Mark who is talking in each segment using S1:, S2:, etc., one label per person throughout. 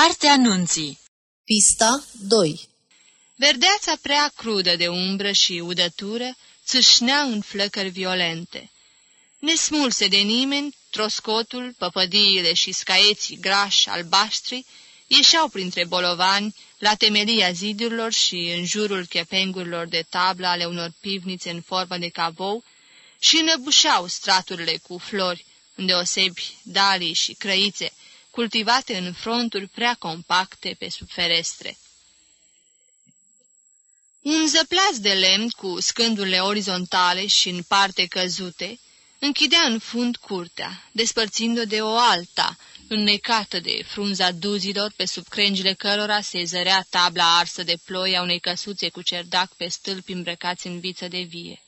S1: Cartea Nunții
S2: Pista 2
S3: Verdeața prea crudă de umbră și udătură țâșnea în flăcări violente. Nesmulse de nimeni, troscotul, păpădiile și scaieții grași albaștri ieșeau printre bolovani la temelia zidurilor și în jurul chepengurilor de tablă ale unor pivnițe în formă de cavou și înăbușeau straturile cu flori, îndeosebi dalii și crăițe, cultivate în fronturi prea compacte pe sub ferestre. Un zăplas de lemn cu scândurile orizontale și în parte căzute închidea în fund curtea, despărțind-o de o alta, înnecată de frunza duzilor, pe sub crengile cărora se zărea tabla arsă de ploi a unei căsuțe cu cerdac pe stâlpi îmbrăcați în viță de vie.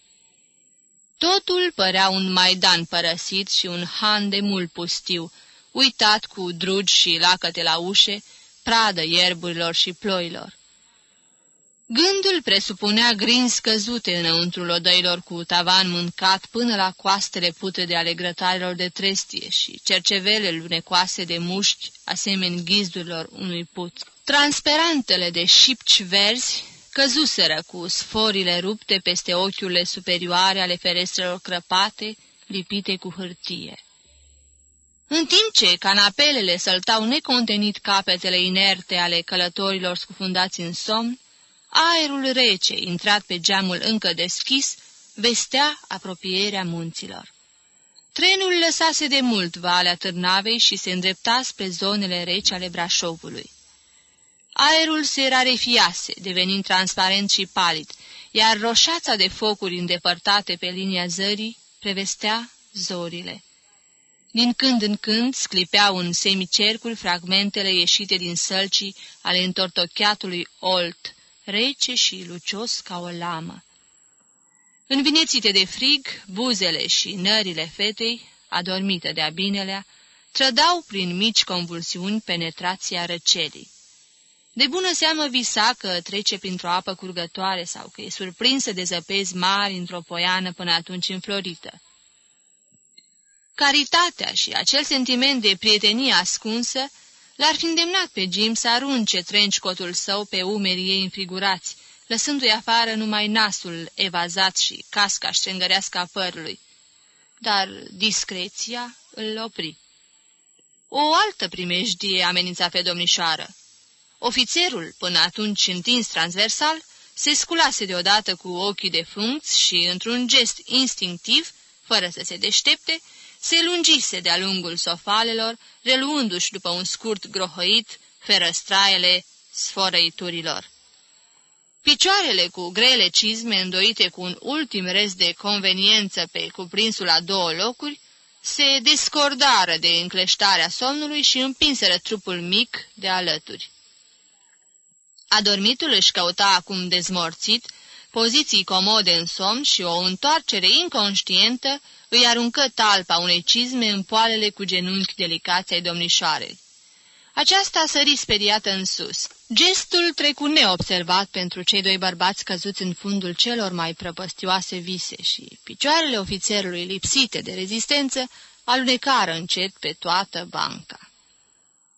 S3: Totul părea un maidan părăsit și un han de mult pustiu, uitat cu drugi și lacăte la ușe, pradă ierburilor și ploilor. Gândul presupunea grini scăzute înăuntrul odăilor cu tavan mâncat până la coastele putrede ale grătarilor de trestie și cercevele lunecoase de mușchi, asemeni ghizdurilor unui put. Transperantele de șipci verzi căzuseră cu sforile rupte peste ochiurile superioare ale ferestrelor crăpate, lipite cu hârtie. În timp ce canapelele săltau necontenit capetele inerte ale călătorilor scufundați în somn, aerul rece, intrat pe geamul încă deschis, vestea apropierea munților. Trenul lăsase de mult Valea Târnavei și se îndrepta spre zonele reci ale Brașovului. Aerul se rarefiase, devenind transparent și palid, iar roșața de focuri îndepărtate pe linia zării prevestea zorile. Din când în când sclipeau în semicercul fragmentele ieșite din sălcii ale întortocheatului Olt, rece și lucios ca o lamă. Învinețite de frig, buzele și nările fetei, adormită de-a binelea, trădau prin mici convulsiuni penetrația răcelii. De bună seamă visa că trece printr-o apă curgătoare sau că e surprinsă de zăpezi mari într-o poiană până atunci înflorită. Caritatea și acel sentiment de prietenie ascunsă l-ar fi îndemnat pe Jim să arunce trenchcotul său pe umerii ei înfigurați, lăsându-i afară numai nasul evazat și casca ștengărească a părului. Dar discreția îl opri. O altă primejdie amenința pe domnișoară. Ofițerul, până atunci întins transversal, se sculase deodată cu ochii de funcți și, într-un gest instinctiv, fără să se deștepte, se lungise de-a lungul sofalelor, reluându-și după un scurt grohăit ferăstraele sfărăiturilor. Picioarele cu grele cizme îndoite cu un ultim rest de conveniență pe cuprinsul a două locuri, se descordară de încleștarea somnului și împinseră trupul mic de alături. Adormitul își căuta acum dezmorțit, poziții comode în somn și o întoarcere inconștientă îi aruncă talpa unei cizme în poalele cu genunchi delicați ai domnișoarei. Aceasta sări speriată în sus. Gestul trecu neobservat pentru cei doi bărbați căzuți în fundul celor mai prăpăstioase vise și picioarele ofițerului lipsite de rezistență alunecară încet pe toată banca.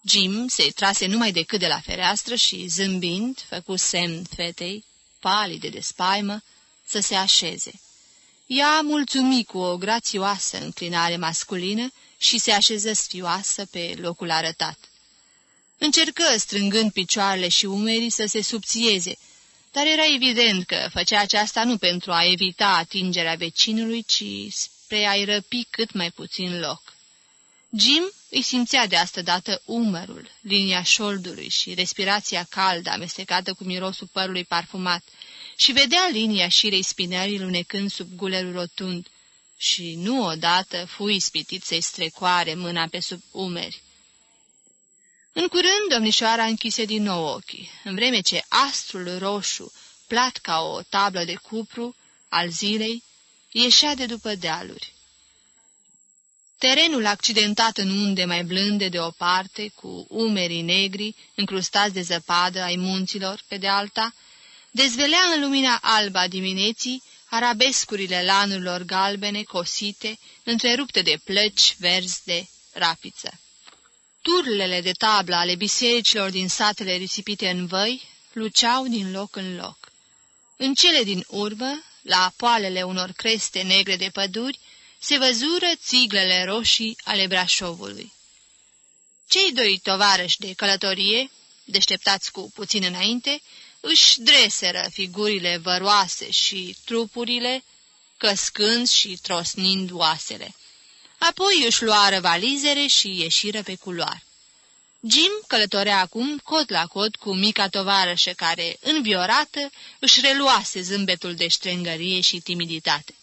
S3: Jim se trase numai decât de la fereastră și, zâmbind, făcu semn fetei, palide de spaimă, să se așeze. Ea mulțumi cu o grațioasă înclinare masculină și se așeză sfioasă pe locul arătat. Încercă, strângând picioarele și umerii, să se subțieze, dar era evident că făcea aceasta nu pentru a evita atingerea vecinului, ci spre a-i răpi cât mai puțin loc. Jim îi simțea de asta dată umărul, linia șoldului și respirația caldă amestecată cu mirosul părului parfumat și vedea linia șirei spinării lunecând sub gulerul rotund și nu odată fu ispitit să-i strecoare mâna pe sub umeri. În curând, domnișoara închise din nou ochii, în vreme ce astrul roșu, plat ca o tablă de cupru, al zilei, ieșea de după dealuri. Terenul accidentat în unde mai blânde de o parte, cu umerii negri, încrustați de zăpadă ai munților, pe de alta, dezvelea în lumina alba dimineții arabescurile lanurilor galbene cosite, întrerupte de plăci verzi de rapiță. Turlele de tablă ale bisericilor din satele risipite în văi luceau din loc în loc. În cele din urmă, la poalele unor creste negre de păduri, se văzură țiglele roșii ale Brașovului. Cei doi tovarăși de călătorie, deșteptați cu puțin înainte, își dreseră figurile văroase și trupurile, căscând și trosnind oasele. Apoi își luară valizere și ieșiră pe culoar. Jim călătorea acum cot la cot cu mica tovarășă care, înviorată, își reluase zâmbetul de strângărie și timiditate.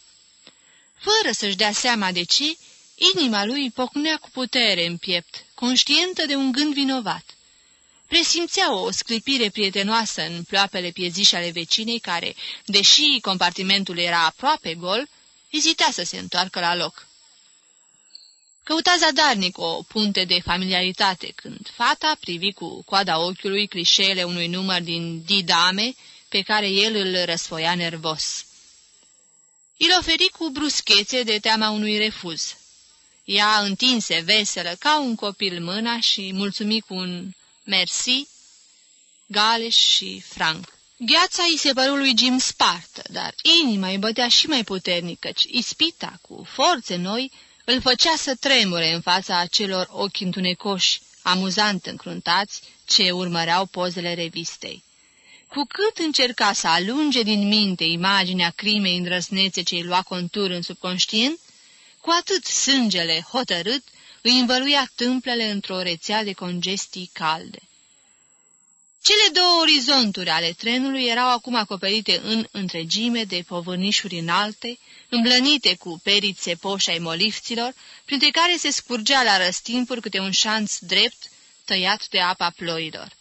S3: Fără să-și dea seama de ce, inima lui pocnea cu putere în piept, conștientă de un gând vinovat. Presimțea o sclipire prietenoasă în ploapele pieziș ale vecinei care, deși compartimentul era aproape gol, ezita să se întoarcă la loc. Căuta zadarnic o punte de familiaritate când fata privi cu coada ochiului clișeele unui număr din Didame pe care el îl răsfoia nervos. Îl oferi cu bruschețe de teama unui refuz. Ea întinse veselă ca un copil mâna și mulțumi cu un mersi, galeș și franc. Gheața îi se păru lui Jim spartă, dar inima îi bătea și mai puternic, căci ispita, cu forțe noi, îl făcea să tremure în fața acelor ochi întunecoși, amuzant încruntați, ce urmăreau pozele revistei. Cu cât încerca să alunge din minte imaginea crimei îndrăsnețe ce îi lua contur în subconștient, cu atât sângele hotărât îi învăluia tâmplele într-o rețea de congestii calde. Cele două orizonturi ale trenului erau acum acoperite în întregime de povârnișuri înalte, îmblănite cu perițe poși ai molifților, printre care se scurgea la răstimpuri câte un șanț drept, tăiat de apa ploilor.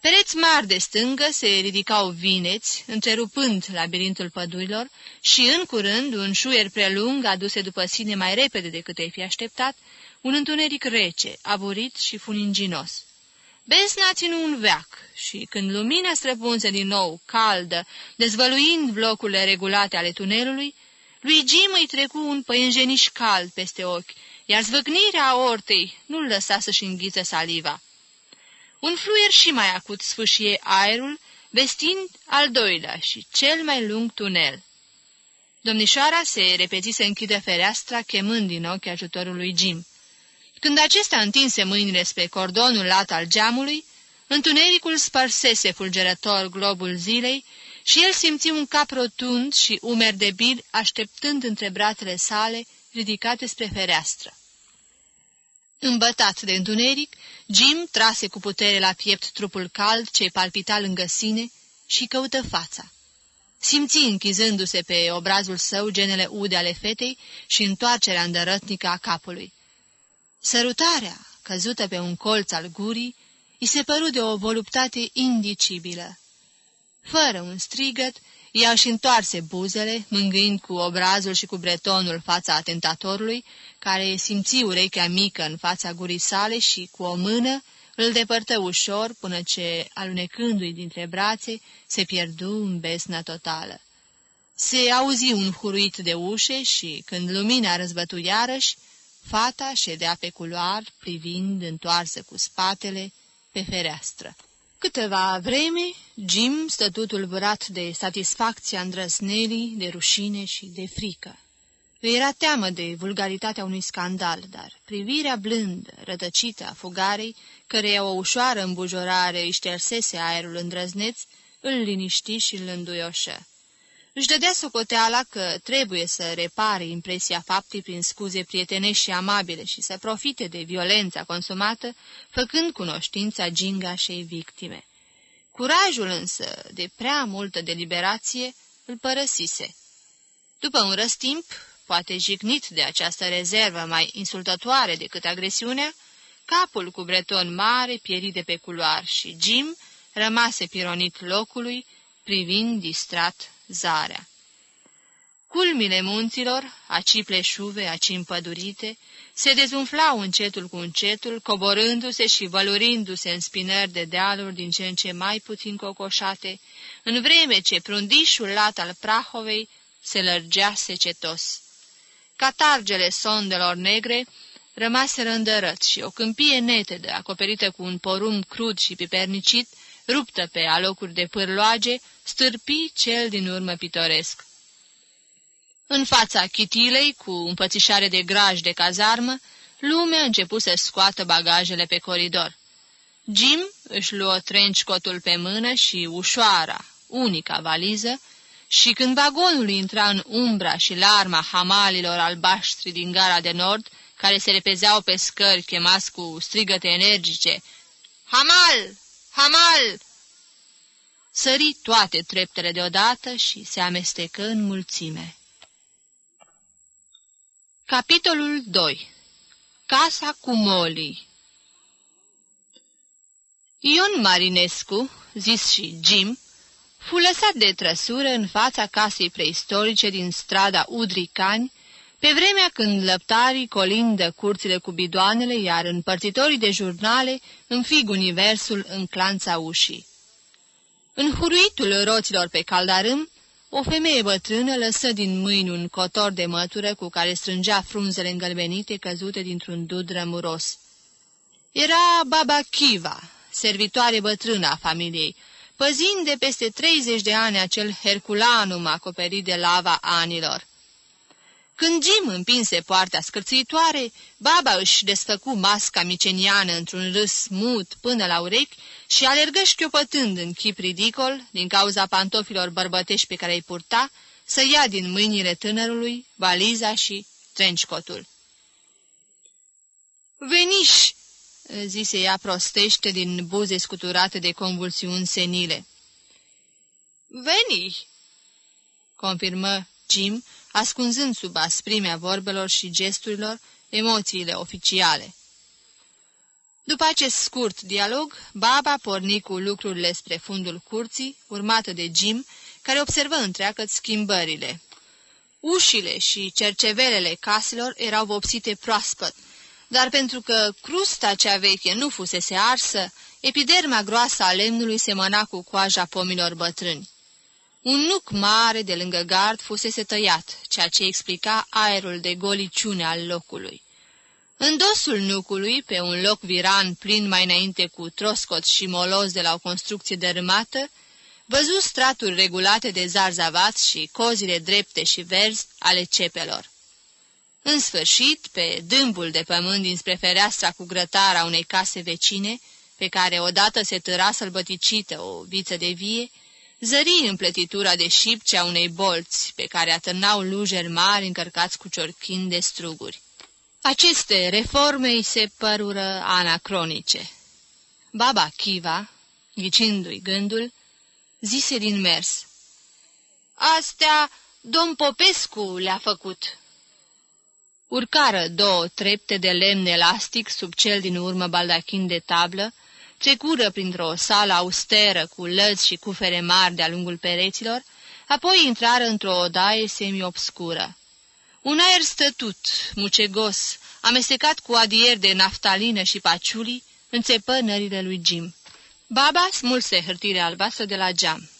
S3: Pereți mari de stângă se ridicau vineți, întrerupând labirintul pădurilor și, în curând, un șuier prelung aduse după sine mai repede decât ai fi așteptat, un întuneric rece, aburit și funinginos. Besna ținu un veac și, când lumina străpunse din nou, caldă, dezvăluind blocurile regulate ale tunelului, lui Jim îi trecu un păienjeniș cald peste ochi, iar zvâcnirea ortei nu-l lăsa să-și înghiță saliva. Un fluier și mai acut sfâșie aerul, vestind al doilea și cel mai lung tunel. Domnișoara se repezi să închide fereastra, chemând din ochi ajutorul lui Jim. Când acesta întinse mâinile spre cordonul lat al geamului, întunericul spărsese fulgerător globul zilei și el simți un cap rotund și umer de bil așteptând între bratele sale ridicate spre fereastră. Îmbătat de întuneric, Jim trase cu putere la piept trupul cald ce palpita lângă sine și căută fața. Simți închizându-se pe obrazul său genele ude ale fetei și întoarcerea îndărătnică a capului. Sărutarea, căzută pe un colț al gurii, îi se păru de o voluptate indicibilă. Fără un strigăt, ea își întoarse buzele, mângâind cu obrazul și cu bretonul fața atentatorului, care simți urechea mică în fața gurii sale și, cu o mână, îl depărtă ușor până ce, alunecându-i dintre brațe, se pierdu în besnă totală. Se auzi un huruit de ușe și, când lumina răzbătu iarăși, Fata ședea pe culoar, privind întoarsă cu spatele pe fereastră. Câteva vreme, Jim stătu tulburat de satisfacția îndrăznelii, de rușine și de frică. Îi era teamă de vulgaritatea unui scandal, dar privirea blândă, rătăcită a fugarei, căreia o ușoară îmbujorare își ștersese aerul îndrăzneț, îl liniști și îl înduioșă. Își dădea socoteala că trebuie să repare impresia faptului prin scuze prietenești și amabile și să profite de violența consumată, făcând cunoștința gingașei victime. Curajul însă, de prea multă deliberație, îl părăsise. După un răstimp, poate jignit de această rezervă mai insultătoare decât agresiunea, capul cu breton mare pieri de pe culoar și Jim rămase pironit locului, privind distrat zarea. Culmile munților, aci pleșuve, aci împădurite, se dezumflau încetul cu încetul, coborându-se și vălurindu-se în spinări de dealuri din ce în ce mai puțin cocoșate, în vreme ce prundișul lat al Prahovei se lărgea secetos. Catargele sondelor negre rămaseră îndărăți și o câmpie netedă, acoperită cu un porum crud și pipernicit, ruptă pe alocuri de pârloage, stârpi cel din urmă pitoresc. În fața chitilei, cu împățișare de graj de cazarmă, lumea a început să scoată bagajele pe coridor. Jim își luă trenchcotul pe mână și ușoara, unica valiză, și când vagonul intra în umbra și larma hamalilor albaștri din gara de nord, care se repezeau pe scări chemați cu strigăte energice, Hamal! Hamal! Sări toate treptele deodată și se amestecă în mulțime. Capitolul 2 Casa cu Molly Ion Marinescu, zis și Jim, fu lăsat de trăsură în fața casei preistorice din strada Udricani, pe vremea când lăptarii colindă curțile cu bidoanele, iar împărțitorii de jurnale înfig universul în clanța ușii. În huruitul roților pe caldarâm, o femeie bătrână lăsă din mâini un cotor de mătură cu care strângea frunzele îngălbenite căzute dintr-un dud rămuros. Era baba Kiva, servitoare bătrână a familiei, păzind de peste 30 de ani acel herculanum acoperit de lava anilor. Când Jim împinse poarta scârțuitoare, baba își desfăcu masca miceniană într-un râs mut până la urechi și alergă șchiopătând în chip ridicol, din cauza pantofilor bărbătești pe care îi purta, să ia din mâinile tânărului valiza și trenchcotul. Veniși!" zise ea prostește din buze scuturate de convulsiuni senile. Veni!" confirmă Jim, ascunzând sub asprimea vorbelor și gesturilor emoțiile oficiale. După acest scurt dialog, baba porni cu lucrurile spre fundul curții, urmată de Jim, care observă întreagă schimbările. Ușile și cercevelele caselor erau vopsite proaspăt, dar pentru că crusta cea veche nu fusese arsă, epiderma groasă a lemnului semăna cu coaja pomilor bătrâni. Un nuc mare de lângă gard fusese tăiat, ceea ce explica aerul de goliciune al locului. În dosul nucului, pe un loc viran plin mai înainte cu troscot și moloz de la o construcție dărâmată, văzu straturi regulate de zarzavați și cozile drepte și verzi ale cepelor. În sfârșit, pe dâmbul de pământ dinspre fereastra cu grătara unei case vecine, pe care odată se tăra sălbăticită o viță de vie, zări împletitura de șipce a unei bolți pe care atârnau lujeri mari încărcați cu ciorchin de struguri. Aceste reforme îi se părură anacronice. Baba Kiva, ghicindu-i gândul, zise din mers. Astea domn Popescu le-a făcut. Urcară două trepte de lemn elastic sub cel din urmă baldachin de tablă, trecură printr-o sală austeră cu lăzi și cufere mari de-a lungul pereților, apoi intrară într-o odaie semi-obscură. Un aer stătut, mucegos, amestecat cu adier de naftalină și paciuli, înțepă nările lui Jim. Baba smulse hârtire albastră de la geam.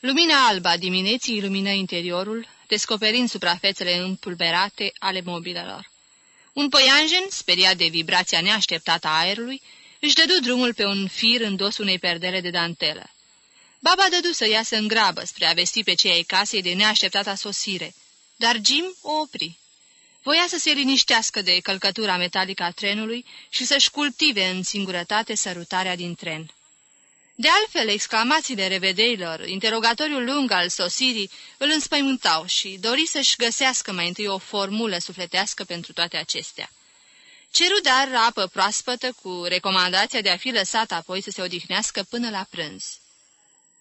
S3: Lumina alba a dimineții ilumină interiorul, descoperind suprafețele împulberate ale mobilelor. Un păianjen, speriat de vibrația neașteptată a aerului, își dădu drumul pe un fir în dos unei perdele de dantelă. Baba dădu să iasă în grabă spre a vesti pe cei ai casei de neașteptata sosire, dar Jim o opri. Voia să se liniștească de călcătura metalică a trenului și să-și cultive în singurătate sărutarea din tren. De altfel, exclamațiile revedeilor, interogatoriul lung al sosirii, îl înspăimântau și dori să-și găsească mai întâi o formulă sufletească pentru toate acestea. Ceru dar apă proaspătă cu recomandația de a fi lăsat apoi să se odihnească până la prânz.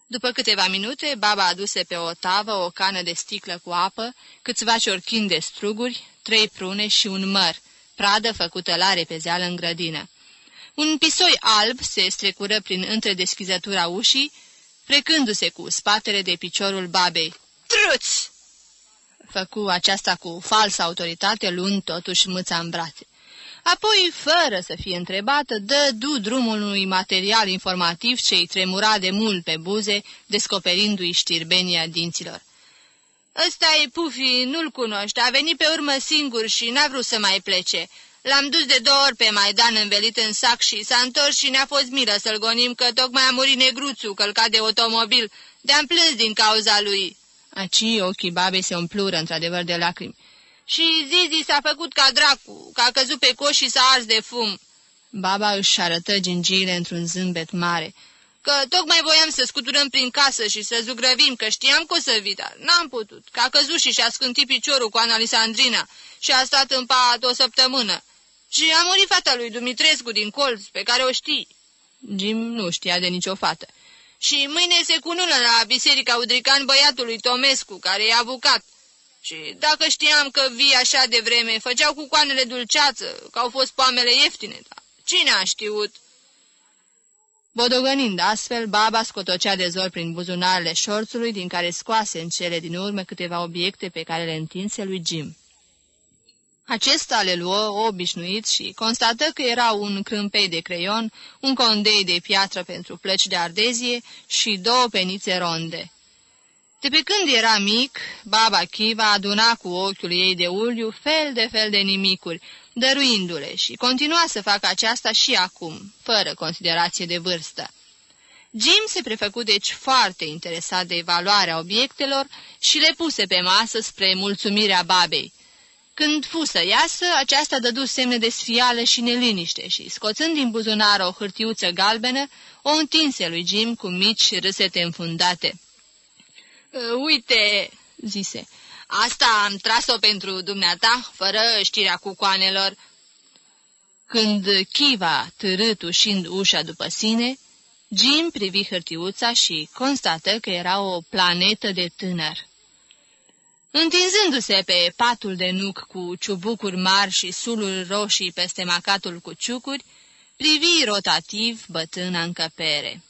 S3: După câteva minute, baba aduse pe o tavă o cană de sticlă cu apă, câțiva ciorchini de struguri, trei prune și un măr, pradă făcută la repezeală în grădină. Un pisoi alb se strecură prin întredeschizătura ușii, frecându-se cu spatele de piciorul babei. Truț! Făcu aceasta cu falsă autoritate, luând totuși mâța în brațe. Apoi, fără să fie întrebată, dă du drumul unui material informativ ce îi tremura de mult pe buze, descoperindu-i știrbenia dinților. Ăsta e Pufi, nu-l cunoști, a venit pe urmă singur și n-a vrut să mai plece.
S4: L-am dus de două ori pe Maidan învelit în sac și s-a întors și ne-a fost milă să-l gonim că tocmai a murit negruțul călcat de automobil. De-am plâns din cauza lui."
S3: Aci ochii babei se umplură într-adevăr de lacrimi.
S4: Și Zizi s-a făcut ca dracu, că a căzut pe coș și s-a ars de fum."
S3: Baba își arătă gingiile într-un zâmbet mare.
S4: Că tocmai voiam să scuturăm prin casă și să zugrăvim, că știam că o să vii, dar n-am putut, că a căzut și și-a scântit piciorul cu Analisandrina și a stat în pat o săptămână. Și a murit fata lui Dumitrescu din colț, pe care o știi."
S3: Jim nu știa de nicio fată.
S4: Și mâine se cunună la Biserica Udrican băiatului Tomescu, care e avocat. Și dacă știam că vii așa de vreme, făceau cu coanele dulceață, că au fost poamele ieftine, dar cine a știut?"
S3: Bodogănind astfel, baba scotocea de zor prin buzunarele șorțului, din care scoase în cele din urmă câteva obiecte pe care le întinse lui Jim. Acesta le luă obișnuit și constată că era un crâmpei de creion, un condei de piatră pentru plăci de ardezie și două penițe ronde. De pe când era mic, baba Chiva aduna cu ochiul ei de uliu fel de fel de nimicuri, dăruindu-le și continua să facă aceasta și acum, fără considerație de vârstă. Jim se prefăcu deci foarte interesat de evaluarea obiectelor și le puse pe masă spre mulțumirea babei. Când fu să iasă, aceasta dădu semne de sfială și neliniște și, scoțând din buzunar o hârtiuță galbenă, o întinse lui Jim cu mici râsete înfundate.
S4: Uite," zise, asta am tras-o pentru dumneata, fără știrea cucoanelor."
S3: Când Chiva târât ușind ușa după sine, Jim privi hârtiuța și constată că era o planetă de tânăr. Întinzându-se pe patul de nuc cu ciubucuri mari și suluri roșii peste macatul cu ciucuri, privi rotativ bătâna încăpere.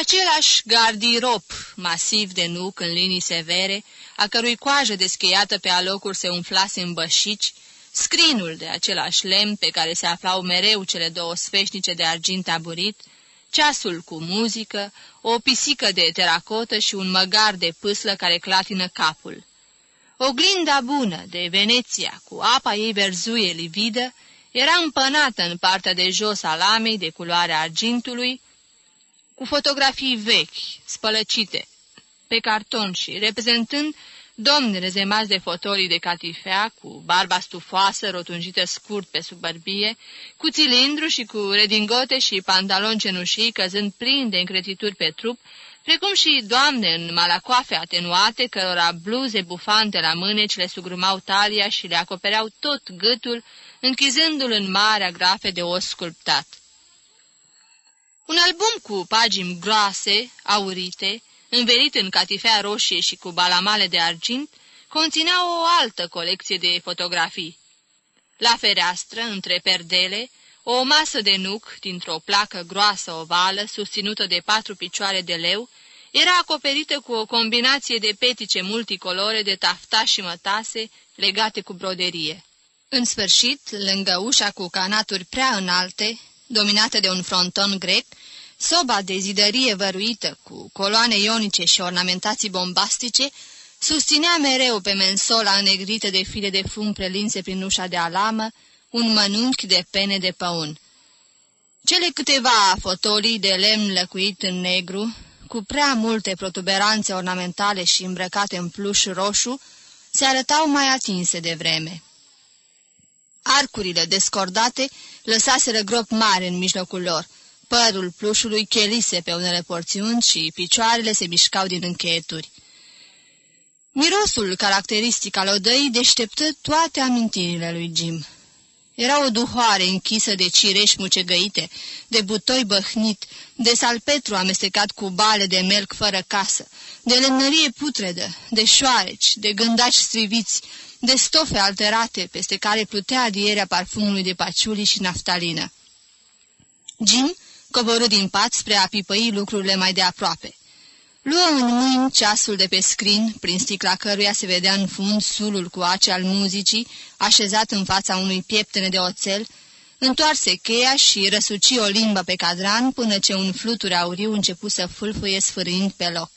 S3: Același gardirop masiv de nuc în linii severe, a cărui coajă descheiată pe alocuri se umflase în bășici, scrinul de același lemn pe care se aflau mereu cele două sfeșnice de argint aburit, ceasul cu muzică, o pisică de teracotă și un măgar de pâslă care clatină capul. Oglinda bună de Veneția, cu apa ei verzuie lividă, era împănată în partea de jos a lamei de culoare argintului, cu fotografii vechi, spălăcite, pe carton și reprezentând domni rezemați de fotolii de catifea, cu barba stufoasă rotunjită scurt pe sub bărbie, cu cilindru și cu redingote și pantaloni cenușii căzând plini de încretituri pe trup, precum și doamne în malacoafe atenuate, cărora bluze bufante la mâneci le sugrumau talia și le acopereau tot gâtul, închizându-l în marea grafe de os sculptat. Un album cu pagini groase, aurite, învelit în catifea roșie și cu balamale de argint, conținea o altă colecție de fotografii. La fereastră, între perdele, o masă de nuc, dintr-o placă groasă ovală, susținută de patru picioare de leu, era acoperită cu o combinație de petice multicolore de tafta și mătase legate cu broderie. În sfârșit, lângă ușa cu canaturi prea înalte, dominată de un fronton grec, Soba de zidărie văruită, cu coloane ionice și ornamentații bombastice, susținea mereu pe mensola înnegrită de file de fum prelinse prin ușa de alamă un mănunchi de pene de păun. Cele câteva fotolii de lemn lăcuit în negru, cu prea multe protuberanțe ornamentale și îmbrăcate în pluș roșu, se arătau mai atinse de vreme. Arcurile descordate lăsaseră grop mare în mijlocul lor, Părul plușului chelise pe unele porțiuni și picioarele se mișcau din încheieturi. Mirosul caracteristic al odăii deșteptă toate amintirile lui Jim. Era o duhoare închisă de cireși mucegăite, de butoi băhnit, de salpetru amestecat cu bale de melc fără casă, de lemnărie putredă, de șoareci, de gândaci striviți, de stofe alterate peste care plutea adierea parfumului de paciuli și naftalină. Jim coborâ din pat spre a pipăi lucrurile mai de aproape. Luă în mâini ceasul de pe scrin, prin sticla căruia se vedea în fund sulul cu ace al muzicii, așezat în fața unui pieptene de oțel, întoarse cheia și răsuci o limbă pe cadran până ce un flutur auriu începu să fâlfâie sfârâind pe loc.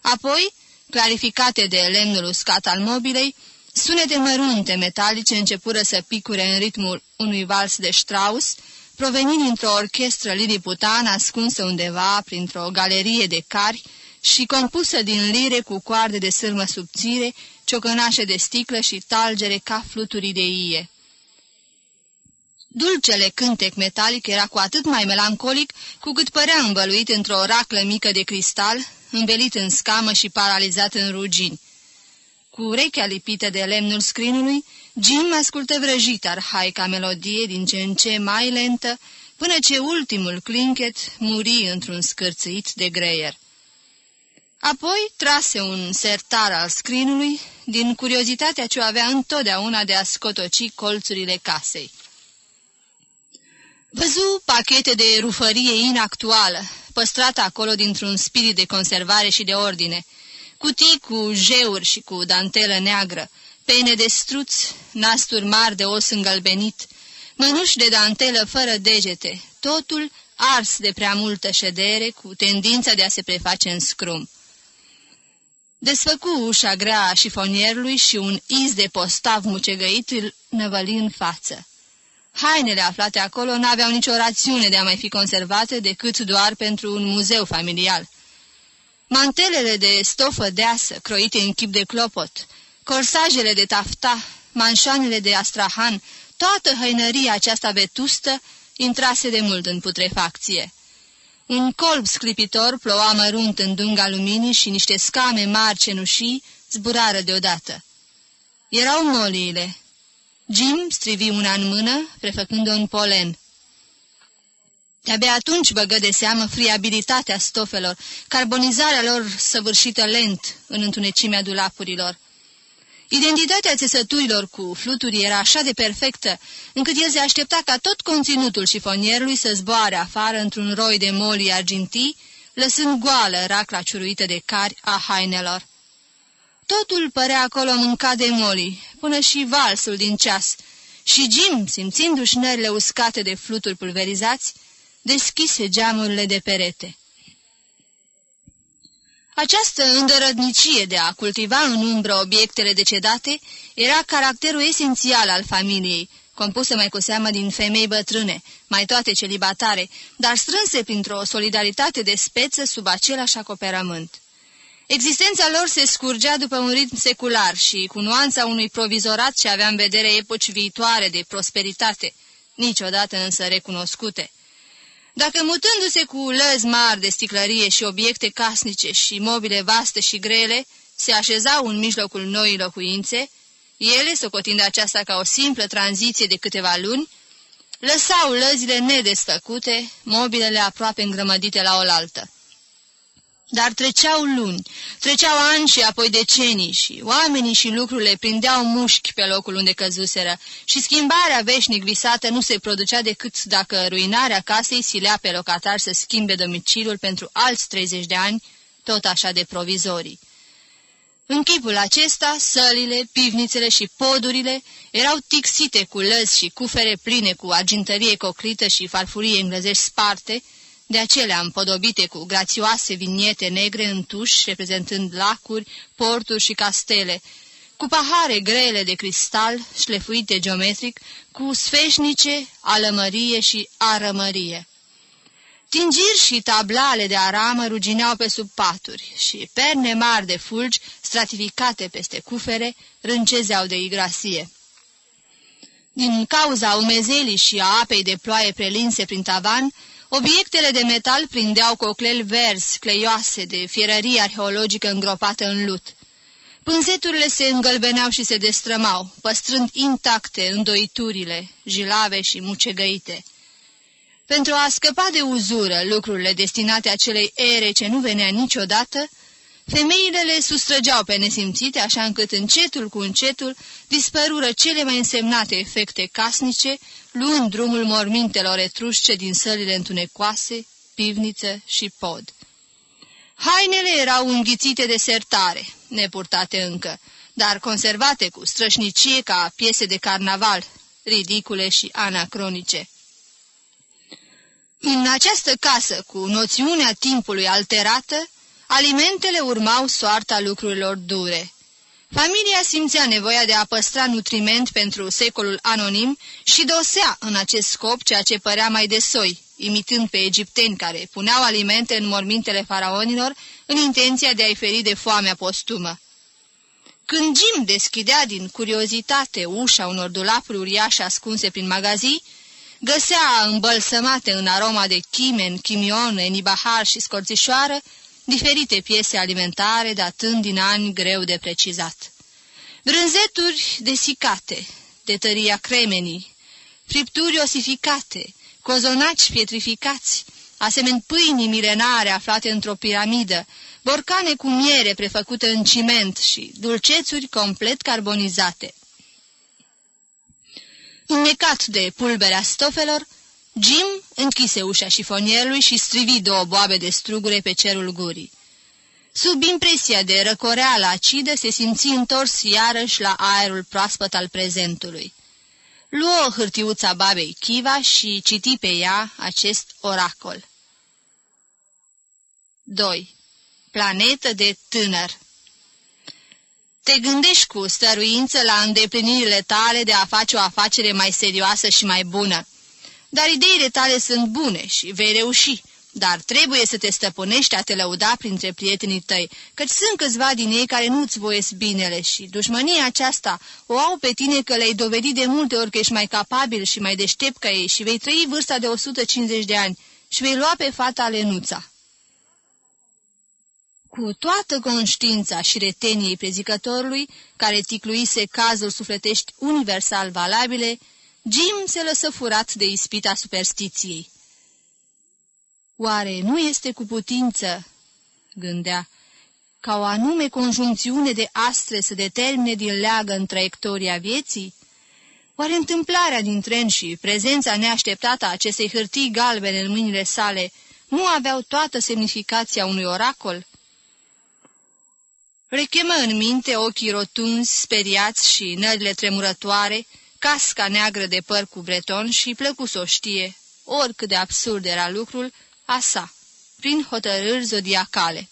S3: Apoi, clarificate de lemnul uscat al mobilei, Sunete mărunte metalice începură să picure în ritmul unui vals de Strauss, provenind dintr-o orchestră liliputană ascunsă undeva printr-o galerie de cari și compusă din lire cu coarde de sârmă subțire, ciocănașe de sticlă și talgere ca fluturii de ie. Dulcele cântec metalic era cu atât mai melancolic, cu cât părea învăluit într-o raclă mică de cristal, învelit în scamă și paralizat în rugini. Cu urechea lipită de lemnul scrinului, Jim ascultă vrăjit arhaica melodie din ce în ce mai lentă, până ce ultimul clinchet muri într-un scârțâit de greier. Apoi trase un sertar al scrinului, din curiozitatea ce o avea întotdeauna de a scotoci colțurile casei. Văzu pachete de rufărie inactuală, păstrată acolo dintr-un spirit de conservare și de ordine, cutii cu jeuri și cu dantelă neagră, pene de struț, nasturi mari de os îngălbenit, mănuși de dantelă fără degete, totul ars de prea multă ședere, cu tendința de a se preface în scrum. Desfăcu ușa grea a șifonierului și un iz de postav mucegăit îl năvăli în față. Hainele aflate acolo n-aveau nicio rațiune de a mai fi conservate decât doar pentru un muzeu familial. Mantelele de stofă deasă, croite în chip de clopot, corsajele de tafta, manșanele de astrahan, toată hăinăria aceasta vetustă intrase de mult în putrefacție. Un colb sclipitor ploua mărunt în dunga luminii și niște scame mari cenușii zburară deodată. Erau moliile. Jim strivi una în mână, prefăcând-o în polen. De-abia atunci băgă de seamă friabilitatea stofelor, carbonizarea lor săvârșită lent în întunecimea dulapurilor. Identitatea țesăturilor cu fluturi era așa de perfectă, încât el se aștepta ca tot conținutul șifonierului să zboare afară într-un roi de moli argintii, lăsând goală racla ciuruită de cari a hainelor. Totul părea acolo mâncat de moli, până și valsul din ceas, și Jim, simțindu-și nările uscate de fluturi pulverizați, deschise geamurile de perete. Această îndărădnicie de a cultiva în umbră obiectele decedate era caracterul esențial al familiei, compusă mai cu seamă din femei bătrâne, mai toate celibatare, dar strânse printr-o solidaritate de speță sub același acoperământ. Existența lor se scurgea după un ritm secular și cu nuanța unui provizorat ce avea în vedere epoci viitoare de prosperitate, niciodată însă recunoscute. Dacă mutându-se cu lăzi mari de sticlărie și obiecte casnice și mobile vaste și grele, se așezau în mijlocul noii locuințe, ele, socotind aceasta ca o simplă tranziție de câteva luni, lăsau lăzile nedesfăcute, mobilele aproape îngrămădite la oaltă. Dar treceau luni, treceau ani și apoi decenii și oamenii și lucrurile prindeau mușchi pe locul unde căzuseră și schimbarea veșnic visată nu se producea decât dacă ruinarea casei silea pe locatar să schimbe domiciliul pentru alți 30 de ani, tot așa de provizorii. În chipul acesta, sălile, pivnițele și podurile erau tixite cu lăzi și cufere pline cu argintărie cocrită și farfurie îngrăzești sparte, de acelea împodobite cu grațioase viniete negre în tuș, reprezentând lacuri, porturi și castele, cu pahare grele de cristal, șlefuite geometric, cu sfeșnice, alămărie și arămărie. Tingiri și tablale de aramă rugineau pe sub paturi și perne mari de fulgi, stratificate peste cufere, râncezeau de igrasie. Din cauza umezelii și a apei de ploaie prelinse prin tavan, Obiectele de metal prindeau cocleli verzi, cleioase, de fierărie arheologică îngropată în lut. Pânzeturile se îngălbeneau și se destrămau, păstrând intacte îndoiturile, jilave și mucegăite. Pentru a scăpa de uzură lucrurile destinate acelei ere ce nu venea niciodată, Femeile le sustrăgeau pe nesimțite, așa încât încetul cu încetul dispărură cele mai însemnate efecte casnice, luând drumul mormintelor etrușce din sălile întunecoase, pivniță și pod. Hainele erau înghițite de sertare, nepurtate încă, dar conservate cu strășnicie ca piese de carnaval, ridicule și anacronice. În această casă, cu noțiunea timpului alterată, Alimentele urmau soarta lucrurilor dure. Familia simțea nevoia de a păstra nutriment pentru secolul anonim și dosea în acest scop ceea ce părea mai de soi, imitând pe egipteni care puneau alimente în mormintele faraonilor în intenția de a-i feri de foamea postumă. Când Jim deschidea din curiozitate ușa unor dulapuri uriașe ascunse prin magazii, găsea îmbălsămate în aroma de chimen, chimion, enibahar și scorțișoară diferite piese alimentare datând din ani greu de precizat. Brânzeturi desicate, de tăria cremenii, fripturi osificate, cozonaci pietrificați, asemeni pâinii milenare aflate într-o piramidă, borcane cu miere prefăcută în ciment și dulcețuri complet carbonizate. Înnecat de pulberea stofelor, Jim închise ușa șifonierului și strivi două boabe de strugure pe cerul gurii. Sub impresia de răcoreală acidă se simți întors iarăși la aerul proaspăt al prezentului. Luă hârtiuța babei Chiva și citi pe ea acest oracol. 2. Planetă de tânăr Te gândești cu stăruință la îndeplinirile tale de a face o afacere mai serioasă și mai bună. Dar ideile tale sunt bune și vei reuși, dar trebuie să te stăpânești a te lăuda printre prietenii tăi, căci sunt câțiva din ei care nu-ți voiesc binele și dușmănia aceasta o au pe tine că le-ai dovedit de multe ori că ești mai capabil și mai deștept ca ei și vei trăi vârsta de 150 de ani și vei lua pe fata Lenuța. Cu toată conștiința și reteniei prezicătorului, care ticluise cazuri sufletești universal valabile, Jim se lăsă furat de ispita superstiției. Oare nu este cu putință, gândea, ca o anume conjuncțiune de astre să determine din leagă în traiectoria vieții? Oare întâmplarea din tren și prezența neașteptată a acestei hârtii galbene în mâinile sale nu aveau toată semnificația unui oracol? Rechemă în minte ochii rotunzi, speriați și nările tremurătoare, casca neagră de păr cu breton și plăcu să o știe, oricât de absurd era lucrul, a sa, prin hotărâri zodiacale.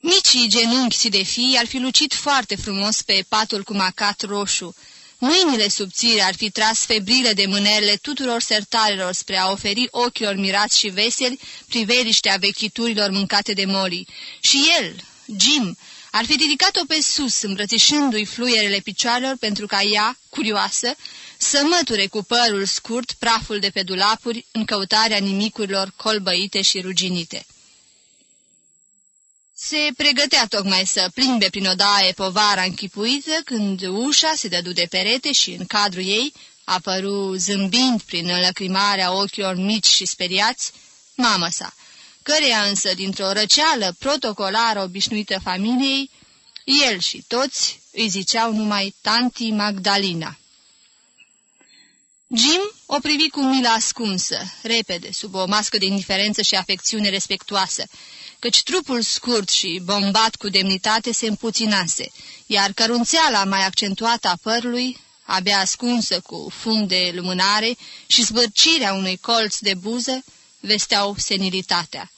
S3: Micii genunchi de fii ar fi lucit foarte frumos pe patul cu macat roșu, Mâinile subțire ar fi tras febrile de mânerele tuturor sertarelor spre a oferi ochilor mirați și veseli priveliștea vechiturilor mâncate de moli. Și el, Jim, ar fi ridicat-o pe sus, îmbrățișându-i fluierele picioarelor pentru ca ea, curioasă, să măture cu părul scurt praful de pe dulapuri în căutarea nimicurilor colbăite și ruginite. Se pregătea tocmai să plimbe prin odaie povara închipuită când ușa se dădu de perete și în cadrul ei apăru zâmbind prin înlăcrimarea ochilor mici și speriați mama sa, căreia însă dintr-o răceală protocolară obișnuită familiei, el și toți îi ziceau numai tanti Magdalena. Jim o privi cu mila ascunsă, repede, sub o mască de indiferență și afecțiune respectuoasă, căci trupul scurt și bombat cu demnitate se împuținase, iar cărunțeala mai accentuată a părului, abia ascunsă cu fum de lumânare și zbârcirea unui colț de buză, vesteau senilitatea.